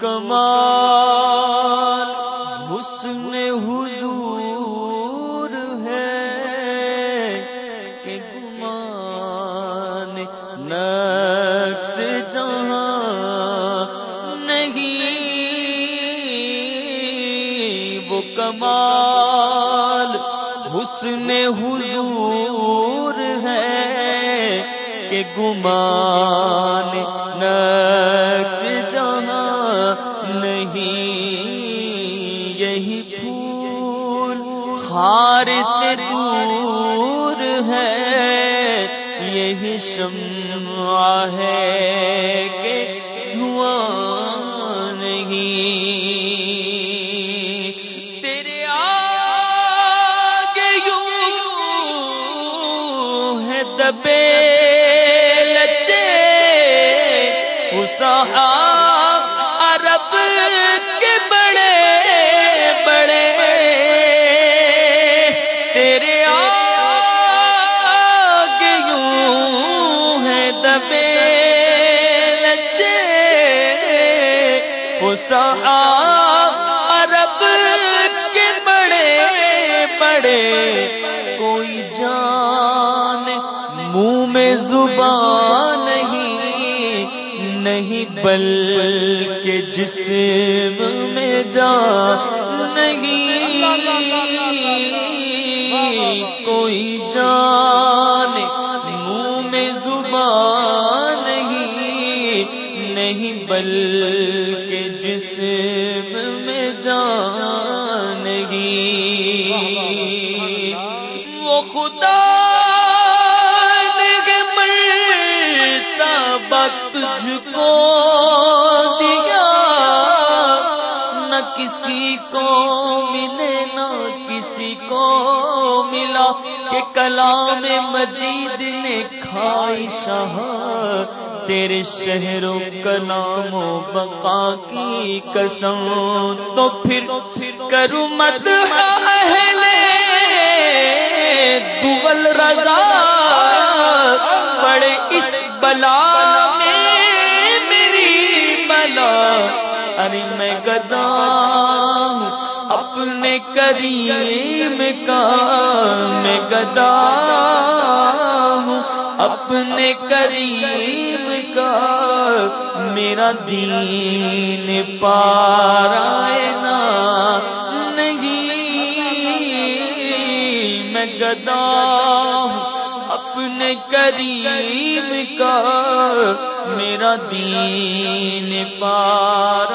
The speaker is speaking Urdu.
کمال حسن حضور ہے کہ گمان نقص جہاں نہیں، وہ کمال حسن حضور ہے کہ گمان نقص جہاں نہیں، یہی پھول خار سے دور ہے، یہی شمع ہے کہ دھواں نہیں۔ تیرے آگے یوں ہے دبے لچے صحاب عرب کے بڑے بڑے تیرے آگے یوں ہے دبے لچے صحاب عرب کے بڑے بڑے کوئی جان منہ میں زبان نہیں نہیں بلکہ جسم میں جان نہیں۔ کوئی جان منہ میں زبان نہیں۔ نہیں بلکہ جسم میں جان نہیں۔ وہ خدا تجھ کو دیا، نہ کسی کو ملے، نہ کسی کو ملا کہ کلام مجید نے کھائی شاہ۔ تیرے شہروں کلام و بقا کی قسم۔ تو پھر کروں مت دول رضا۔ ارے میں گدا اپنے کریم کا میں گدا اپنے کریم کا میرا دین پارائنا نہیں میں گدا اپنے کریم کا میرا دین پارا